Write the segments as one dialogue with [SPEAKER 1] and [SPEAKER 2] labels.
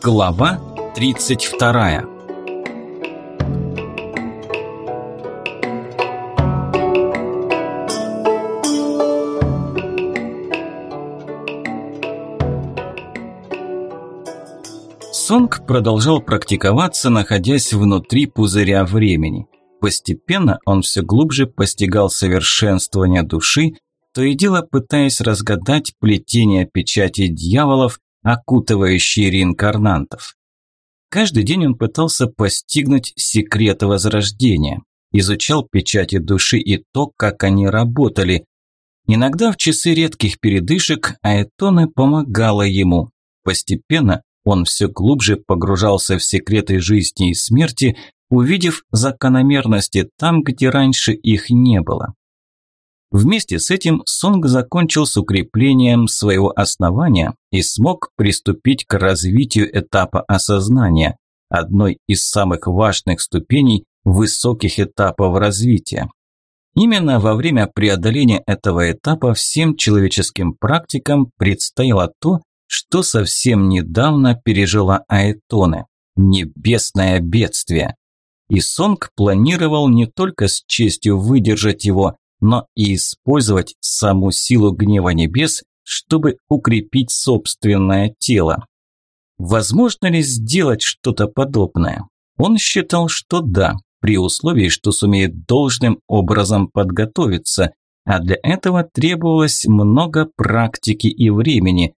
[SPEAKER 1] Глава 32 Сонг продолжал практиковаться, находясь внутри пузыря времени. Постепенно он все глубже постигал совершенствование души, то и дело пытаясь разгадать плетение печати дьяволов, окутывающие реинкарнантов. Каждый день он пытался постигнуть секреты возрождения, изучал печати души и то, как они работали. Иногда в часы редких передышек Аэтоне помогала ему. Постепенно он все глубже погружался в секреты жизни и смерти, увидев закономерности там, где раньше их не было. Вместе с этим Сонг закончил с укреплением своего основания и смог приступить к развитию этапа осознания, одной из самых важных ступеней высоких этапов развития. Именно во время преодоления этого этапа всем человеческим практикам предстояло то, что совсем недавно пережила Аэтоне – небесное бедствие. И Сонг планировал не только с честью выдержать его, но и использовать саму силу гнева небес, чтобы укрепить собственное тело. Возможно ли сделать что-то подобное? Он считал, что да, при условии, что сумеет должным образом подготовиться, а для этого требовалось много практики и времени.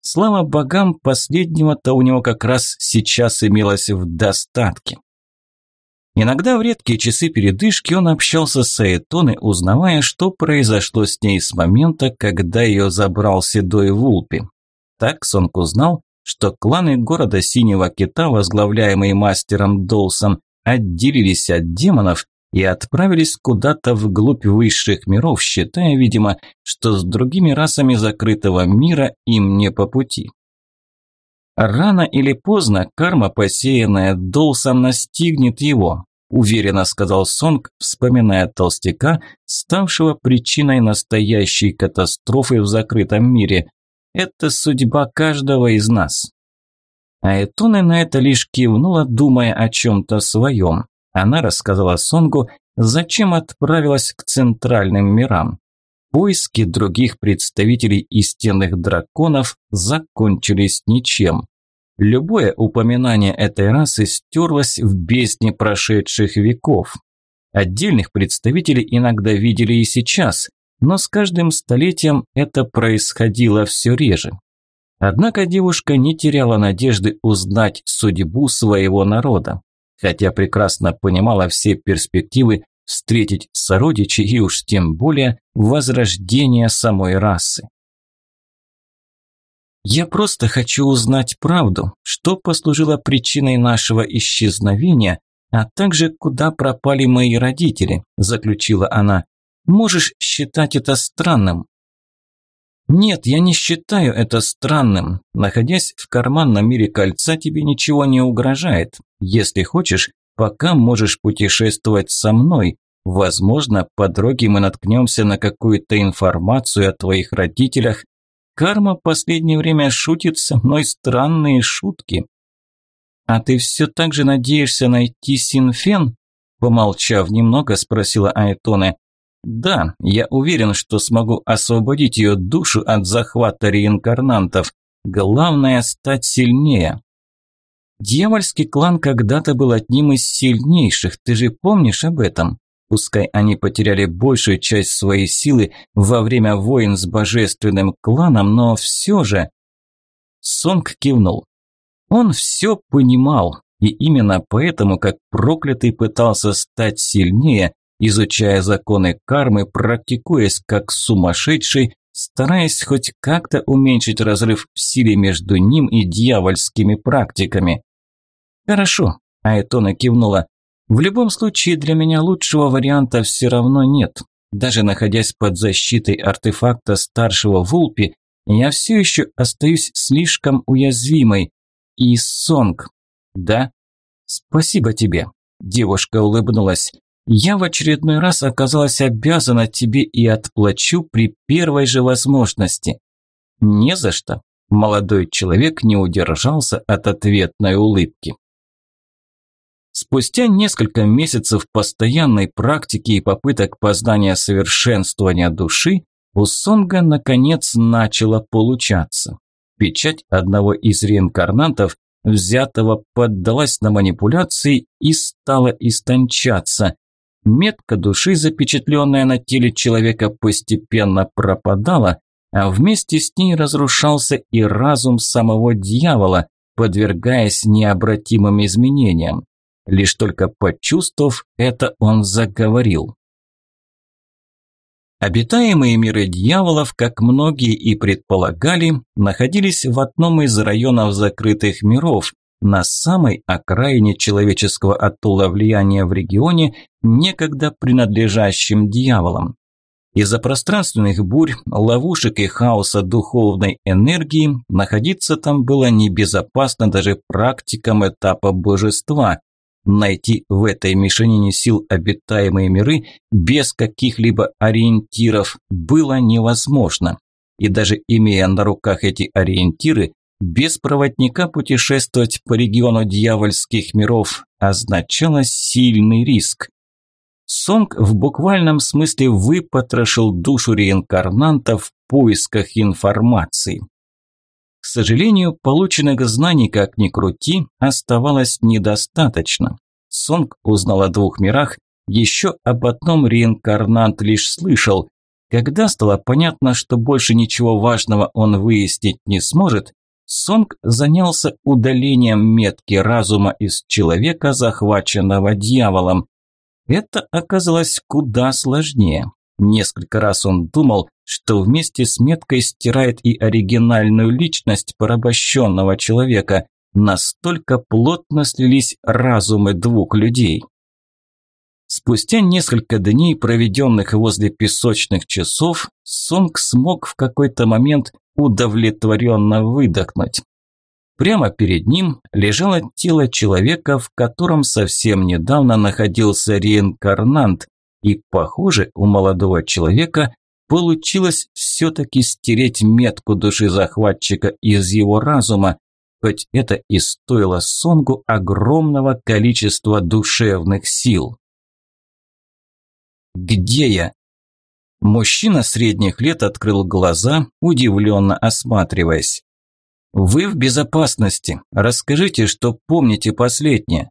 [SPEAKER 1] Слава богам, последнего-то у него как раз сейчас имелось в достатке. Иногда в редкие часы передышки он общался с Аэтоной, узнавая, что произошло с ней с момента, когда ее забрал Седой Вулпи. Так Сонг узнал, что кланы города Синего Кита, возглавляемые мастером Долсом, отделились от демонов и отправились куда-то вглубь высших миров, считая, видимо, что с другими расами закрытого мира им не по пути. Рано или поздно карма, посеянная Долсом, настигнет его, уверенно сказал Сонг, вспоминая толстяка, ставшего причиной настоящей катастрофы в закрытом мире. Это судьба каждого из нас. А на это лишь кивнула, думая о чем-то своем. Она рассказала Сонгу, зачем отправилась к центральным мирам. Поиски других представителей истинных драконов закончились ничем. Любое упоминание этой расы стерлось в бездне прошедших веков. Отдельных представителей иногда видели и сейчас, но с каждым столетием это происходило все реже. Однако девушка не теряла надежды узнать судьбу своего народа, хотя прекрасно понимала все перспективы встретить сородичей и уж тем более возрождение самой расы. Я просто хочу узнать правду, что послужило причиной нашего исчезновения, а также куда пропали мои родители, заключила она. Можешь считать это странным? Нет, я не считаю это странным. Находясь в карманном мире кольца, тебе ничего не угрожает. Если хочешь, пока можешь путешествовать со мной. Возможно, по дороге мы наткнемся на какую-то информацию о твоих родителях. Карма последнее время шутит со мной странные шутки. А ты все так же надеешься найти Синфен? Помолчав немного, спросила Айтоне. Да, я уверен, что смогу освободить ее душу от захвата реинкарнантов. Главное – стать сильнее. Дьявольский клан когда-то был одним из сильнейших, ты же помнишь об этом? Пускай они потеряли большую часть своей силы во время войн с божественным кланом, но все же... Сонг кивнул. Он все понимал, и именно поэтому, как проклятый пытался стать сильнее, изучая законы кармы, практикуясь как сумасшедший, стараясь хоть как-то уменьшить разрыв в силе между ним и дьявольскими практиками. «Хорошо», – Айтона кивнула. «В любом случае для меня лучшего варианта все равно нет. Даже находясь под защитой артефакта старшего Вулпи, я все еще остаюсь слишком уязвимой. И Сонг. Да? Спасибо тебе. Девушка улыбнулась. Я в очередной раз оказалась обязана тебе и отплачу при первой же возможности. Не за что. Молодой человек не удержался от ответной улыбки. Спустя несколько месяцев постоянной практики и попыток познания совершенствования души, у Сонга наконец начало получаться. Печать одного из реинкарнантов, взятого, поддалась на манипуляции и стала истончаться. Метка души, запечатленная на теле человека, постепенно пропадала, а вместе с ней разрушался и разум самого дьявола, подвергаясь необратимым изменениям. Лишь только почувствовав это, он заговорил. Обитаемые миры дьяволов, как многие и предполагали, находились в одном из районов закрытых миров, на самой окраине человеческого атолла влияния в регионе, некогда принадлежащем дьяволам. Из-за пространственных бурь, ловушек и хаоса духовной энергии находиться там было небезопасно даже практикам этапа божества. Найти в этой мишенине сил обитаемые миры без каких-либо ориентиров было невозможно. И даже имея на руках эти ориентиры, без проводника путешествовать по региону дьявольских миров означало сильный риск. Сонг в буквальном смысле выпотрошил душу реинкарнанта в поисках информации. К сожалению, полученных знаний, как ни крути, оставалось недостаточно. Сонг узнал о двух мирах, еще об одном реинкарнант лишь слышал. Когда стало понятно, что больше ничего важного он выяснить не сможет, Сонг занялся удалением метки разума из человека, захваченного дьяволом. Это оказалось куда сложнее. Несколько раз он думал, что вместе с меткой стирает и оригинальную личность порабощенного человека. Настолько плотно слились разумы двух людей. Спустя несколько дней, проведенных возле песочных часов, Сонг смог в какой-то момент удовлетворенно выдохнуть. Прямо перед ним лежало тело человека, в котором совсем недавно находился реинкарнант, и, похоже, у молодого человека получилось все-таки стереть метку души захватчика из его разума, хоть это и стоило Сонгу огромного количества душевных сил. «Где я?» Мужчина средних лет открыл глаза, удивленно осматриваясь. «Вы в безопасности. Расскажите, что помните последнее».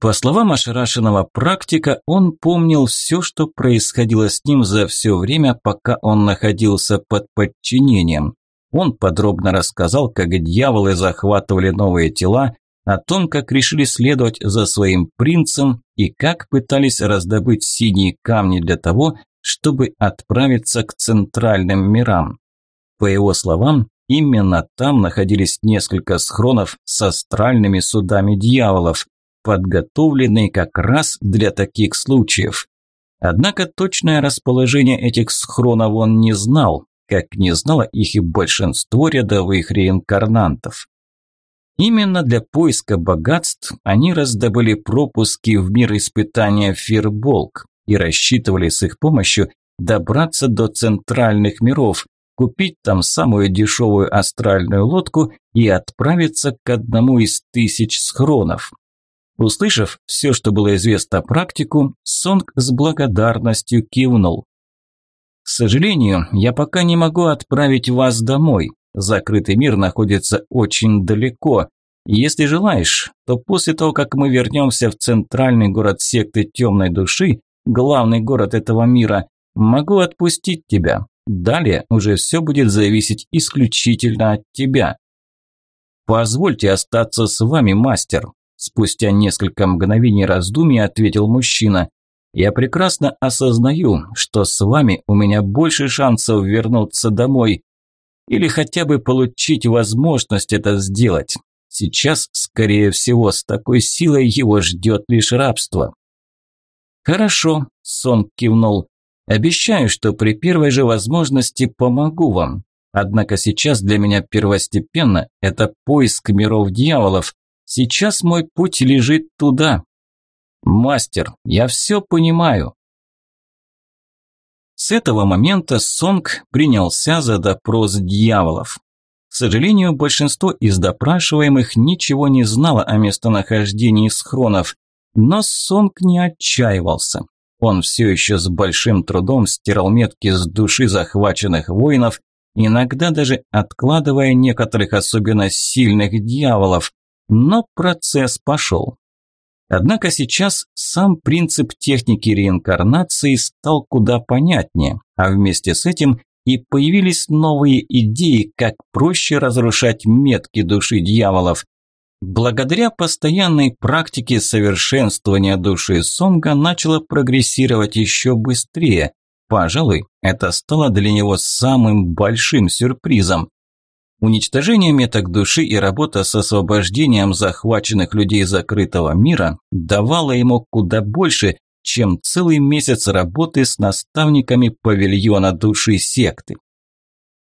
[SPEAKER 1] По словам ошарашенного практика, он помнил все, что происходило с ним за все время, пока он находился под подчинением. Он подробно рассказал, как дьяволы захватывали новые тела, о том, как решили следовать за своим принцем и как пытались раздобыть синие камни для того, чтобы отправиться к центральным мирам. По его словам, именно там находились несколько схронов с астральными судами дьяволов, подготовленные как раз для таких случаев. Однако точное расположение этих схронов он не знал, как не знало их и большинство рядовых реинкарнантов. Именно для поиска богатств они раздобыли пропуски в мир испытания Фирболк и рассчитывали с их помощью добраться до центральных миров, купить там самую дешевую астральную лодку и отправиться к одному из тысяч схронов. Услышав все, что было известно практику, Сонг с благодарностью кивнул. «К сожалению, я пока не могу отправить вас домой. Закрытый мир находится очень далеко. Если желаешь, то после того, как мы вернемся в центральный город секты темной души, главный город этого мира, могу отпустить тебя. Далее уже все будет зависеть исключительно от тебя. Позвольте остаться с вами, мастер. Спустя несколько мгновений раздумий ответил мужчина. Я прекрасно осознаю, что с вами у меня больше шансов вернуться домой, или хотя бы получить возможность это сделать. Сейчас, скорее всего, с такой силой его ждет лишь рабство. «Хорошо», – Сон кивнул. «Обещаю, что при первой же возможности помогу вам. Однако сейчас для меня первостепенно – это поиск миров дьяволов. Сейчас мой путь лежит туда». «Мастер, я все понимаю», с этого момента Сонг принялся за допрос дьяволов. К сожалению, большинство из допрашиваемых ничего не знало о местонахождении схронов, но Сонг не отчаивался. Он все еще с большим трудом стирал метки с души захваченных воинов, иногда даже откладывая некоторых особенно сильных дьяволов, но процесс пошел. Однако сейчас сам принцип техники реинкарнации стал куда понятнее, а вместе с этим и появились новые идеи, как проще разрушать метки души дьяволов. Благодаря постоянной практике совершенствования души Сонга начало прогрессировать еще быстрее. Пожалуй, это стало для него самым большим сюрпризом. Уничтожение меток души и работа с освобождением захваченных людей закрытого мира давало ему куда больше, чем целый месяц работы с наставниками павильона души секты.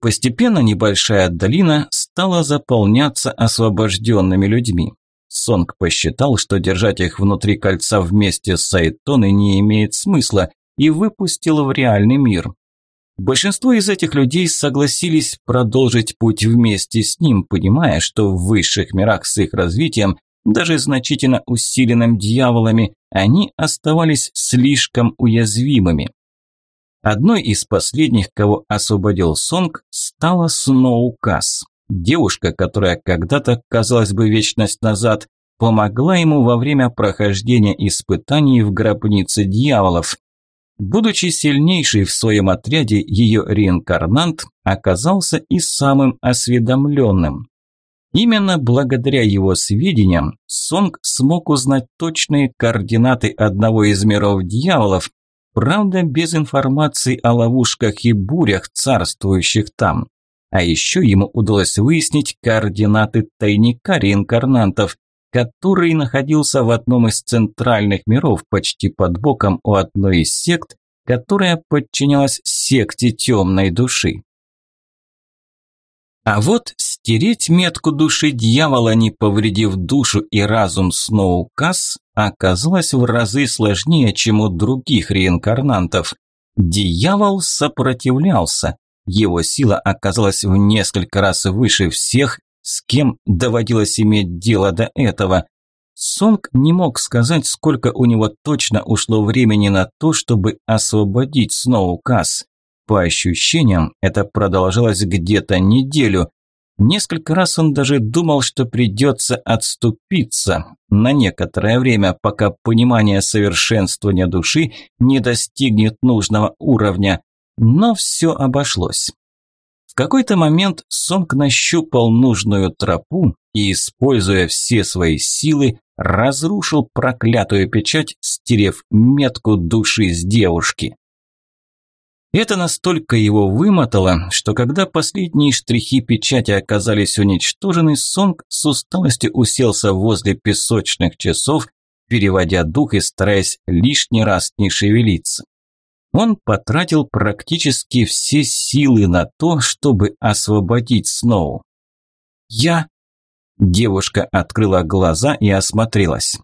[SPEAKER 1] Постепенно небольшая долина стала заполняться освобожденными людьми. Сонг посчитал, что держать их внутри кольца вместе с Сайтоной не имеет смысла, и выпустил в реальный мир. Большинство из этих людей согласились продолжить путь вместе с ним, понимая, что в высших мирах с их развитием, даже значительно усиленным дьяволами, они оставались слишком уязвимыми. Одной из последних, кого освободил Сонг, стала Сноукас. Девушка, которая когда-то, казалось бы, вечность назад, помогла ему во время прохождения испытаний в гробнице дьяволов. Будучи сильнейшей в своем отряде, ее реинкарнант оказался и самым осведомленным. Именно благодаря его сведениям Сонг смог узнать точные координаты одного из миров дьяволов, Правда, без информации о ловушках и бурях, царствующих там. А еще ему удалось выяснить координаты тайника реинкарнантов, который находился в одном из центральных миров, почти под боком у одной из сект, которая подчинялась секте темной души. А вот стереть метку души дьявола, не повредив душу и разум Сноукас, оказалось в разы сложнее, чем у других реинкарнантов. Дьявол сопротивлялся. Его сила оказалась в несколько раз выше всех, с кем доводилось иметь дело до этого. Сонг не мог сказать, сколько у него точно ушло времени на то, чтобы освободить Сноукас. По ощущениям, это продолжалось где-то неделю. Несколько раз он даже думал, что придется отступиться на некоторое время, пока понимание совершенствования души не достигнет нужного уровня. Но все обошлось. В какой-то момент Сонг нащупал нужную тропу и, используя все свои силы, разрушил проклятую печать, стерев метку души с девушки. Это настолько его вымотало, что когда последние штрихи печати оказались уничтожены, Сонг с усталостью уселся возле песочных часов, переводя дух и стараясь лишний раз не шевелиться. Он потратил практически все силы на то, чтобы освободить Сноу. «Я...» Девушка открыла глаза и осмотрелась.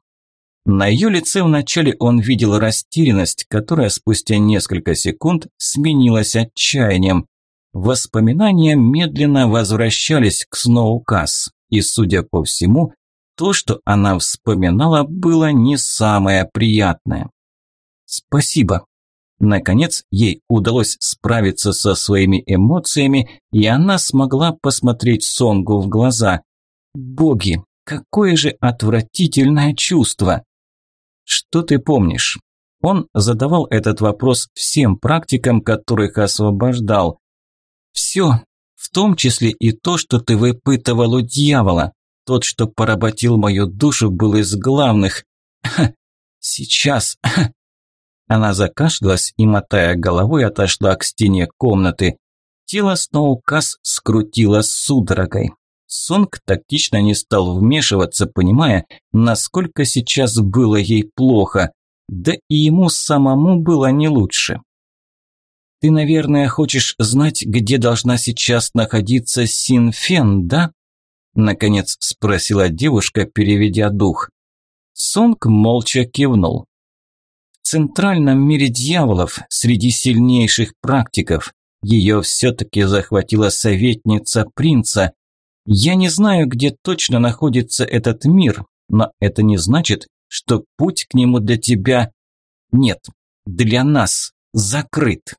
[SPEAKER 1] На ее лице вначале он видел растерянность, которая спустя несколько секунд сменилась отчаянием. Воспоминания медленно возвращались к Сноукас, и, судя по всему, то, что она вспоминала, было не самое приятное. «Спасибо». Наконец, ей удалось справиться со своими эмоциями, и она смогла посмотреть Сонгу в глаза. «Боги, какое же отвратительное чувство!» Что ты помнишь? Он задавал этот вопрос всем практикам, которых освобождал. Все, в том числе и то, что ты выпытывал у дьявола. Тот, что поработил мою душу, был из главных. Сейчас. Она закашлялась и, мотая головой, отошла к стене комнаты. Тело Сноукас скрутило судорогой. Сонг тактично не стал вмешиваться, понимая, насколько сейчас было ей плохо. Да и ему самому было не лучше. «Ты, наверное, хочешь знать, где должна сейчас находиться Синфен, да?» Наконец спросила девушка, переведя дух. Сонг молча кивнул. В центральном мире дьяволов, среди сильнейших практиков, ее все-таки захватила советница принца, Я не знаю, где точно находится этот мир, но это не значит, что путь к нему для тебя... Нет, для нас закрыт.